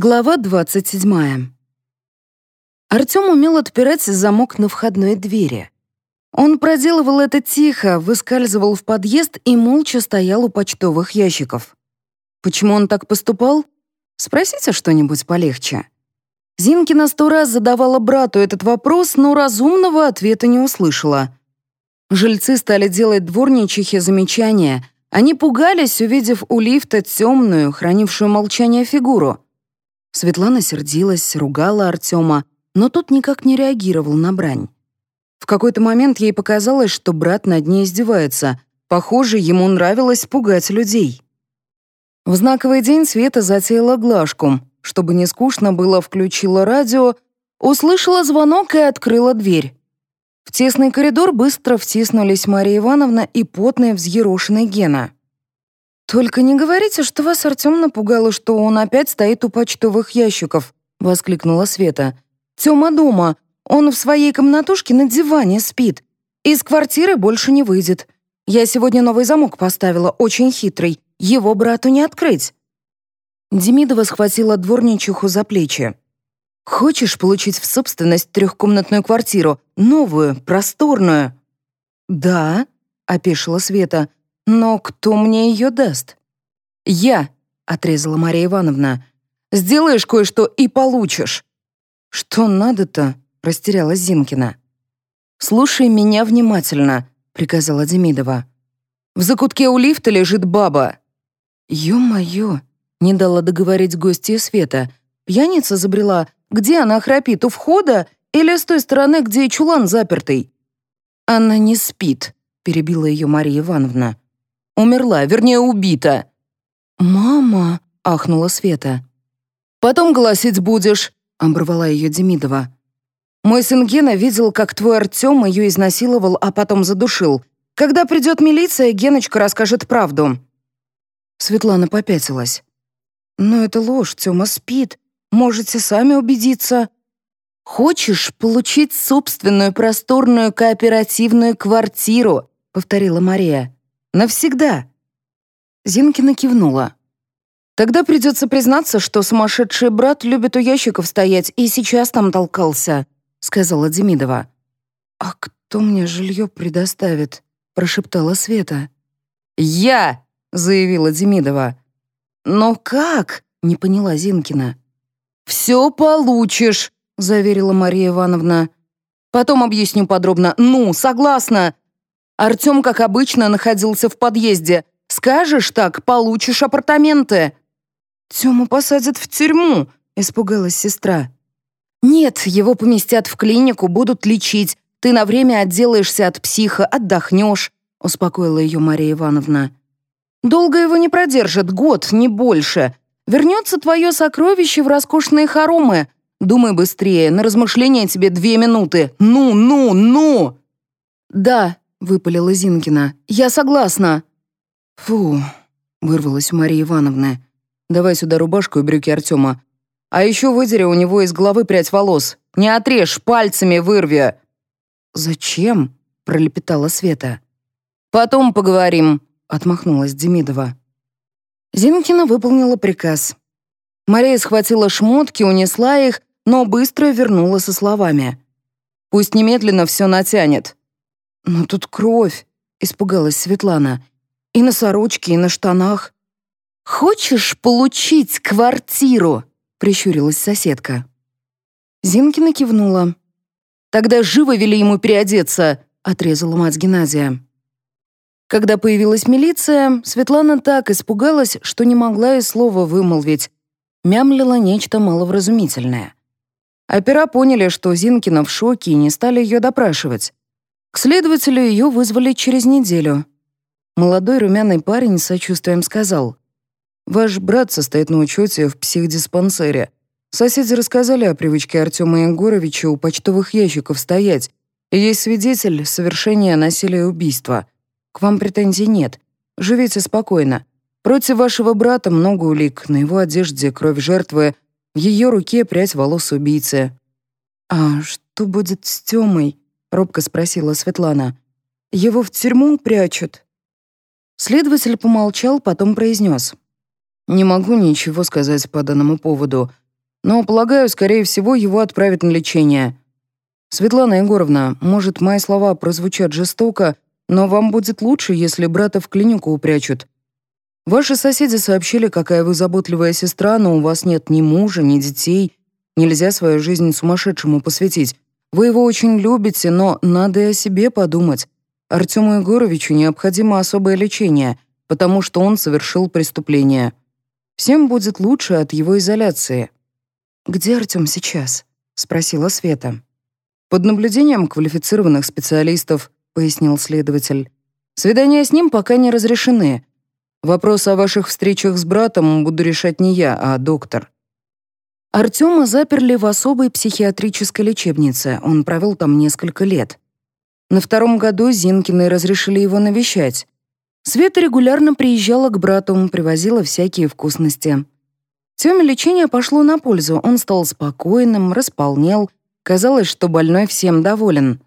Глава 27. Артём умел отпирать замок на входной двери. Он проделывал это тихо, выскальзывал в подъезд и молча стоял у почтовых ящиков. Почему он так поступал? Спросите что-нибудь полегче. Зинкина сто раз задавала брату этот вопрос, но разумного ответа не услышала. Жильцы стали делать дворничихе замечания. Они пугались, увидев у лифта темную, хранившую молчание фигуру — Светлана сердилась, ругала Артема, но тот никак не реагировал на брань. В какой-то момент ей показалось, что брат над ней издевается. Похоже, ему нравилось пугать людей. В знаковый день Света затеяла глажку. Чтобы не скучно было, включила радио, услышала звонок и открыла дверь. В тесный коридор быстро втиснулись Мария Ивановна и потная взъерошенный Гена. «Только не говорите, что вас Артем напугало, что он опять стоит у почтовых ящиков», — воскликнула Света. «Тёма дома. Он в своей комнатушке на диване спит. Из квартиры больше не выйдет. Я сегодня новый замок поставила, очень хитрый. Его брату не открыть». Демидова схватила дворничиху за плечи. «Хочешь получить в собственность трехкомнатную квартиру, новую, просторную?» «Да», — опешила Света, — «Но кто мне ее даст?» «Я», — отрезала Мария Ивановна. «Сделаешь кое-что и получишь». «Что надо-то?» — растерялась Зинкина. «Слушай меня внимательно», — приказала Демидова. «В закутке у лифта лежит баба». «Ё-моё!» — не дала договорить гостья Света. Пьяница забрела. Где она храпит, у входа или с той стороны, где чулан запертый?» «Она не спит», — перебила ее Мария Ивановна. Умерла, вернее, убита». «Мама!» — ахнула Света. «Потом голосить будешь», — оборвала ее Демидова. «Мой сын Гена видел, как твой Артем ее изнасиловал, а потом задушил. Когда придет милиция, Геночка расскажет правду». Светлана попятилась. «Но это ложь, Тёма спит. Можете сами убедиться». «Хочешь получить собственную просторную кооперативную квартиру?» — повторила Мария. Навсегда!» Зинкина кивнула. «Тогда придется признаться, что сумасшедший брат любит у ящиков стоять и сейчас там толкался», — сказала Демидова. «А кто мне жилье предоставит?» — прошептала Света. «Я!» — заявила Демидова. «Но как?» — не поняла Зинкина. «Все получишь», — заверила Мария Ивановна. «Потом объясню подробно. Ну, согласна. Артем, как обычно, находился в подъезде. Скажешь так, получишь апартаменты». «Тему посадят в тюрьму», — испугалась сестра. «Нет, его поместят в клинику, будут лечить. Ты на время отделаешься от психа, отдохнешь», — успокоила ее Мария Ивановна. «Долго его не продержат, год, не больше. Вернется твое сокровище в роскошные хоромы. Думай быстрее, на размышления тебе две минуты. Ну, ну, ну!» «Да, — выпалила Зинкина. «Я согласна». «Фу», — вырвалась у Марии Ивановны. «Давай сюда рубашку и брюки Артема. А еще выдери у него из головы прядь волос. Не отрежь, пальцами вырви». «Зачем?» — пролепетала Света. «Потом поговорим», — отмахнулась Демидова. Зинкина выполнила приказ. Мария схватила шмотки, унесла их, но быстро вернула со словами. «Пусть немедленно все натянет. «Но тут кровь», — испугалась Светлана. «И на сорочке, и на штанах». «Хочешь получить квартиру?» — прищурилась соседка. Зинкина кивнула. «Тогда живо вели ему переодеться», — отрезала мать Геннадия. Когда появилась милиция, Светлана так испугалась, что не могла и слова вымолвить. Мямлила нечто маловразумительное. Опера поняли, что Зинкина в шоке и не стали ее допрашивать. К следователю ее вызвали через неделю. Молодой румяный парень с сочувствием сказал, «Ваш брат состоит на учете в психдиспансере. Соседи рассказали о привычке Артема Егоровича у почтовых ящиков стоять. Есть свидетель совершения насилия и убийства. К вам претензий нет. Живите спокойно. Против вашего брата много улик. На его одежде кровь жертвы, в ее руке прядь волос убийцы». «А что будет с Тёмой?» — робко спросила Светлана. «Его в тюрьму прячут?» Следователь помолчал, потом произнес. «Не могу ничего сказать по данному поводу. Но, полагаю, скорее всего, его отправят на лечение. Светлана Егоровна, может, мои слова прозвучат жестоко, но вам будет лучше, если брата в клинику упрячут. Ваши соседи сообщили, какая вы заботливая сестра, но у вас нет ни мужа, ни детей. Нельзя свою жизнь сумасшедшему посвятить. Вы его очень любите, но надо и о себе подумать. Артему Егоровичу необходимо особое лечение, потому что он совершил преступление. Всем будет лучше от его изоляции». «Где Артем сейчас?» — спросила Света. «Под наблюдением квалифицированных специалистов», — пояснил следователь. «Свидания с ним пока не разрешены. Вопрос о ваших встречах с братом буду решать не я, а доктор». Артема заперли в особой психиатрической лечебнице, он провел там несколько лет. На втором году Зинкины разрешили его навещать. Света регулярно приезжала к брату, привозила всякие вкусности. Тёме лечение пошло на пользу, он стал спокойным, располнел. Казалось, что больной всем доволен.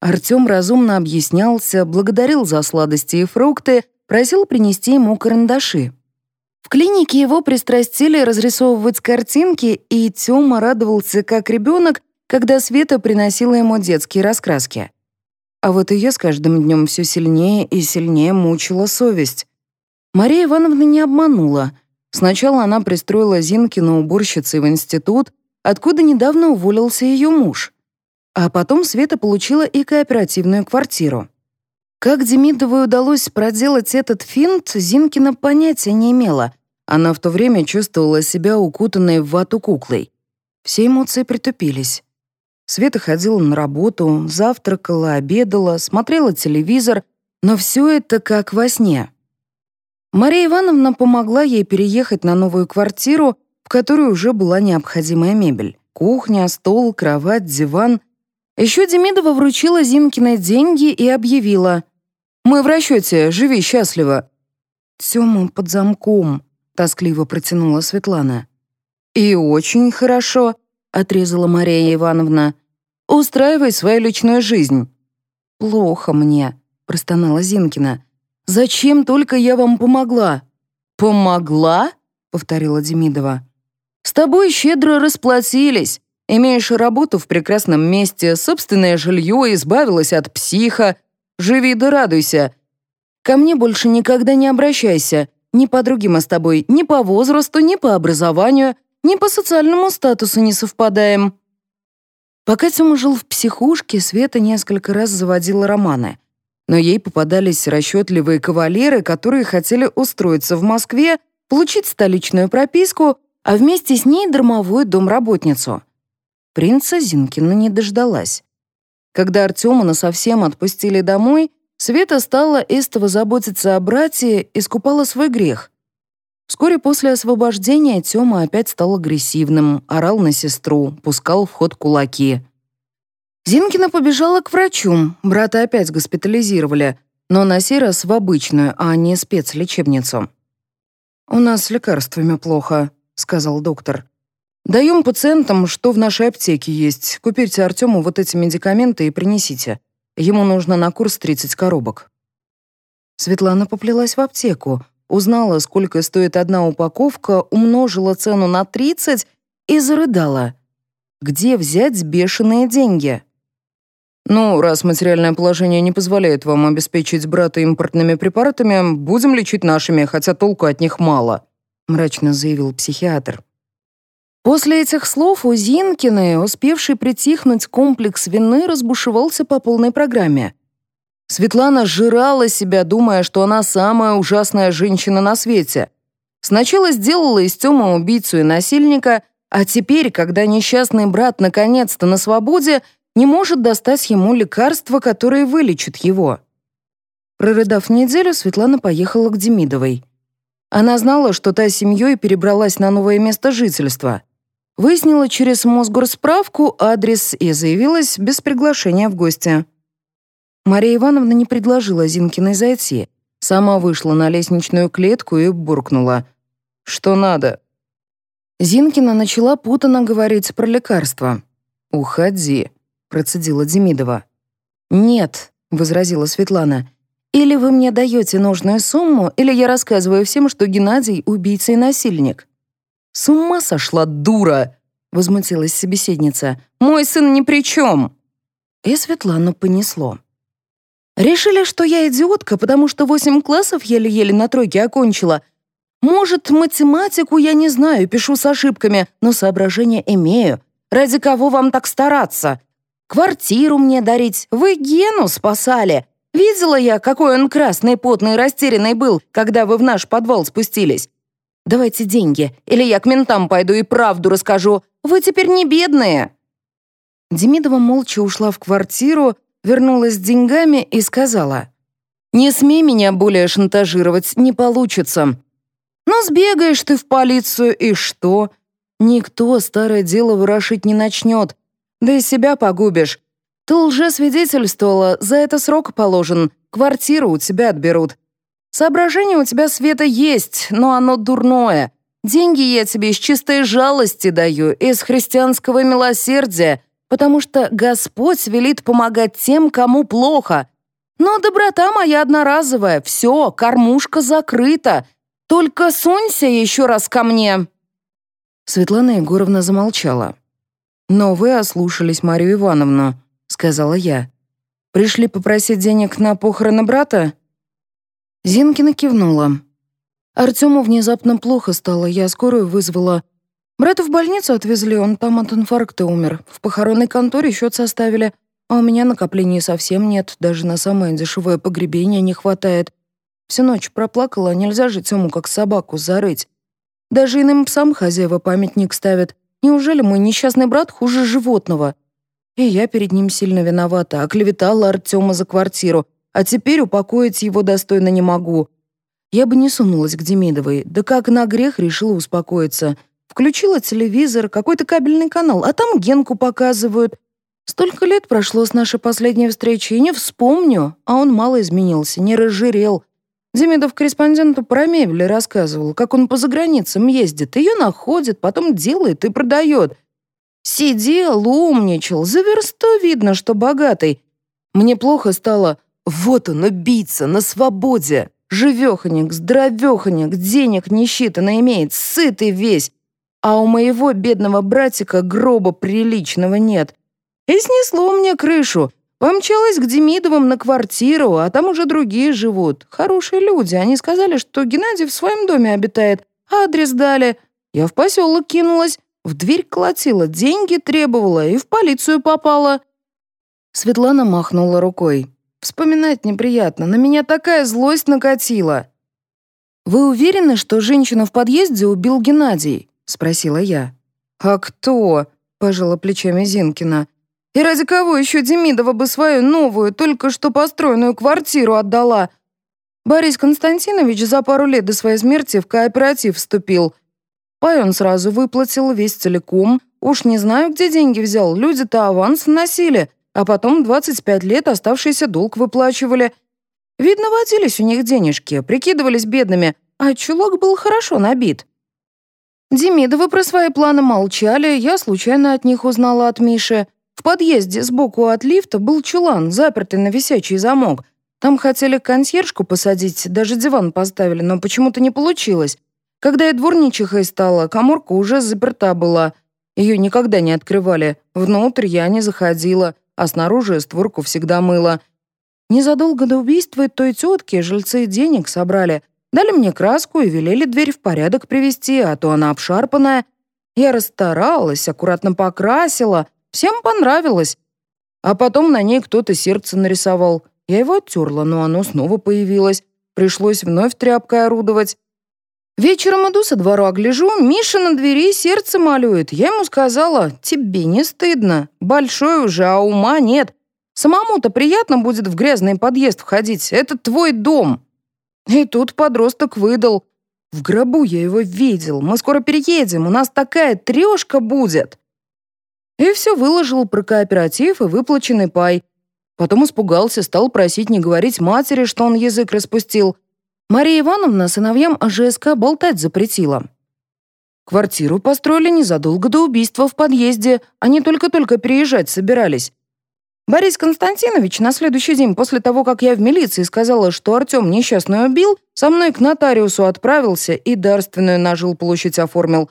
Артём разумно объяснялся, благодарил за сладости и фрукты, просил принести ему карандаши. В клинике его пристрастили разрисовывать картинки, и Тёма радовался как ребенок, когда Света приносила ему детские раскраски. А вот ее с каждым днем все сильнее и сильнее мучила совесть. Мария Ивановна не обманула. Сначала она пристроила Зинкину уборщицей в институт, откуда недавно уволился ее муж. А потом Света получила и кооперативную квартиру. Как Демидовой удалось проделать этот финт, Зинкина понятия не имела. Она в то время чувствовала себя укутанной в вату куклой. Все эмоции притупились. Света ходила на работу, завтракала, обедала, смотрела телевизор, но все это как во сне. Мария Ивановна помогла ей переехать на новую квартиру, в которой уже была необходимая мебель. Кухня, стол, кровать, диван. Еще Демидова вручила Зинкиной деньги и объявила «Мы в расчете, живи счастливо». «Тёма под замком», — тоскливо протянула Светлана. «И очень хорошо», — отрезала Мария Ивановна. «Устраивай свою личную жизнь». «Плохо мне», — простонала Зинкина. «Зачем только я вам помогла?» «Помогла?» — повторила Демидова. «С тобой щедро расплатились. Имеешь работу в прекрасном месте, собственное жилье, избавилась от психа. Живи да радуйся. Ко мне больше никогда не обращайся. Ни по другим мы с тобой, ни по возрасту, ни по образованию, ни по социальному статусу не совпадаем». Пока Тёма жил в психушке, Света несколько раз заводила романы. Но ей попадались расчетливые кавалеры, которые хотели устроиться в Москве, получить столичную прописку, а вместе с ней дармовую домработницу. Принца Зинкина не дождалась. Когда Артема насовсем отпустили домой, Света стала истово заботиться о брате и скупала свой грех. Вскоре после освобождения Тёма опять стал агрессивным, орал на сестру, пускал в ход кулаки. Зинкина побежала к врачу, брата опять госпитализировали, но на сей раз в обычную, а не спецлечебницу. «У нас с лекарствами плохо», — сказал доктор. «Даем пациентам, что в нашей аптеке есть. Купите Артему вот эти медикаменты и принесите. Ему нужно на курс 30 коробок». Светлана поплелась в аптеку, узнала, сколько стоит одна упаковка, умножила цену на 30 и зарыдала. Где взять бешеные деньги? «Ну, раз материальное положение не позволяет вам обеспечить брата импортными препаратами, будем лечить нашими, хотя толку от них мало», мрачно заявил психиатр. После этих слов у Зинкиной, успевший притихнуть комплекс вины, разбушевался по полной программе. Светлана жрала себя, думая, что она самая ужасная женщина на свете. Сначала сделала из Тёмы убийцу и насильника, а теперь, когда несчастный брат наконец-то на свободе, не может достать ему лекарства, которые вылечат его. Прорыдав неделю, Светлана поехала к Демидовой. Она знала, что та семьей перебралась на новое место жительства. Выяснила через Мосгорсправку адрес и заявилась без приглашения в гости. Мария Ивановна не предложила Зинкиной зайти. Сама вышла на лестничную клетку и буркнула. «Что надо?» Зинкина начала путано говорить про лекарства. «Уходи», — процедила Демидова. «Нет», — возразила Светлана. «Или вы мне даете нужную сумму, или я рассказываю всем, что Геннадий — убийца и насильник». «С ума сошла, дура!» — возмутилась собеседница. «Мой сын ни при чем!» И Светлану понесло. Решили, что я идиотка, потому что восемь классов еле-еле на тройке окончила. Может, математику я не знаю, пишу с ошибками, но соображения имею. Ради кого вам так стараться? Квартиру мне дарить? Вы Гену спасали. Видела я, какой он красный, потный, растерянный был, когда вы в наш подвал спустились. Давайте деньги, или я к ментам пойду и правду расскажу. Вы теперь не бедные». Демидова молча ушла в квартиру, вернулась с деньгами и сказала, «Не смей меня более шантажировать, не получится. Но сбегаешь ты в полицию, и что? Никто старое дело ворошить не начнет, да и себя погубишь. Ты лжесвидетельствовала, за это срок положен, квартиру у тебя отберут. Соображение у тебя, Света, есть, но оно дурное. Деньги я тебе из чистой жалости даю, из христианского милосердия, потому что Господь велит помогать тем, кому плохо. Но доброта моя одноразовая, все, кормушка закрыта. Только сунься еще раз ко мне». Светлана Егоровна замолчала. «Но вы ослушались Марию Ивановну», — сказала я. «Пришли попросить денег на похороны брата?» Зинкина кивнула. Артему внезапно плохо стало, я скорую вызвала. Брата в больницу отвезли, он там от инфаркта умер. В похоронной конторе счет составили, а у меня накоплений совсем нет, даже на самое дешевое погребение не хватает. Всю ночь проплакала, нельзя же Тему как собаку зарыть. Даже иным псам хозяева памятник ставят. Неужели мой несчастный брат хуже животного? И я перед ним сильно виновата, оклеветала Артема за квартиру, а теперь упокоить его достойно не могу. Я бы не сунулась к Демидовой, да как на грех решила успокоиться. Включила телевизор, какой-то кабельный канал, а там Генку показывают. Столько лет прошло с нашей последней встречи, и не вспомню, а он мало изменился, не разжирел. Демидов корреспонденту про мебель рассказывал, как он по заграницам ездит, ее находит, потом делает и продает. Сидел, умничал, за версту видно, что богатый. Мне плохо стало, вот он, убийца, на свободе. Живеханик, здоровеханик, денег несчитанно имеет, сытый весь. А у моего бедного братика гроба приличного нет. И снесло мне крышу. Помчалась к Демидовым на квартиру, а там уже другие живут. Хорошие люди. Они сказали, что Геннадий в своем доме обитает. Адрес дали. Я в поселок кинулась, в дверь колотила, деньги требовала и в полицию попала. Светлана махнула рукой. Вспоминать неприятно, на меня такая злость накатила. «Вы уверены, что женщину в подъезде убил Геннадий?» — спросила я. «А кто?» — пожала плечами Зинкина. «И ради кого еще Демидова бы свою новую, только что построенную квартиру отдала?» Борис Константинович за пару лет до своей смерти в кооператив вступил. Пай он сразу выплатил весь целиком. Уж не знаю, где деньги взял, люди-то аванс носили а потом 25 лет оставшийся долг выплачивали. Видно, водились у них денежки, прикидывались бедными, а чулок был хорошо набит. Демидовы про свои планы молчали, я случайно от них узнала от Миши. В подъезде сбоку от лифта был чулан, запертый на висячий замок. Там хотели консьержку посадить, даже диван поставили, но почему-то не получилось. Когда я дворничихой стала, коморка уже заперта была. Ее никогда не открывали. Внутрь я не заходила а снаружи створку всегда мыла. Незадолго до убийства той тетки жильцы денег собрали, дали мне краску и велели дверь в порядок привести, а то она обшарпанная. Я расстаралась, аккуратно покрасила, всем понравилось. А потом на ней кто-то сердце нарисовал. Я его оттерла, но оно снова появилось. Пришлось вновь тряпкой орудовать. Вечером иду со двора, гляжу, Миша на двери сердце малюет. Я ему сказала, тебе не стыдно. Большой уже, а ума нет. Самому-то приятно будет в грязный подъезд входить. Это твой дом. И тут подросток выдал. В гробу я его видел. Мы скоро переедем, у нас такая трешка будет. И все выложил про кооператив и выплаченный пай. Потом испугался, стал просить не говорить матери, что он язык распустил. Мария Ивановна сыновьям АЖСК болтать запретила. Квартиру построили незадолго до убийства в подъезде, они только-только переезжать собирались. Борис Константинович на следующий день после того, как я в милиции сказала, что Артем несчастную убил, со мной к нотариусу отправился и дарственную на жилплощадь оформил.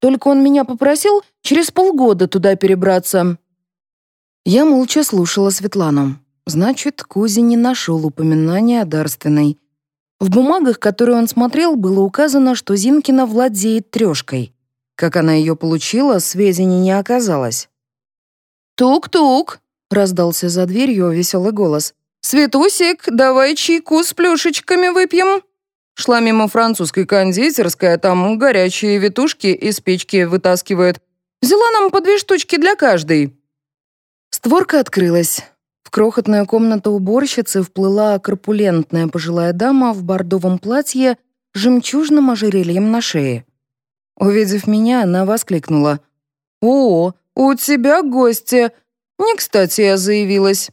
Только он меня попросил через полгода туда перебраться». Я молча слушала Светлану. Значит, Кузя не нашел упоминания о дарственной. В бумагах, которые он смотрел, было указано, что Зинкина владеет трешкой. Как она ее получила, сведений не оказалось. «Тук-тук!» — раздался за дверью веселый голос. «Светусик, давай чайку с плюшечками выпьем!» Шла мимо французской кондитерской, а там горячие витушки из печки вытаскивают. Взяла нам по две штучки для каждой. Створка открылась. Крохотную комнату уборщицы вплыла корпулентная пожилая дама в бордовом платье с жемчужным ожерельем на шее. Увидев меня, она воскликнула. «О, у тебя гости! Не кстати я заявилась!»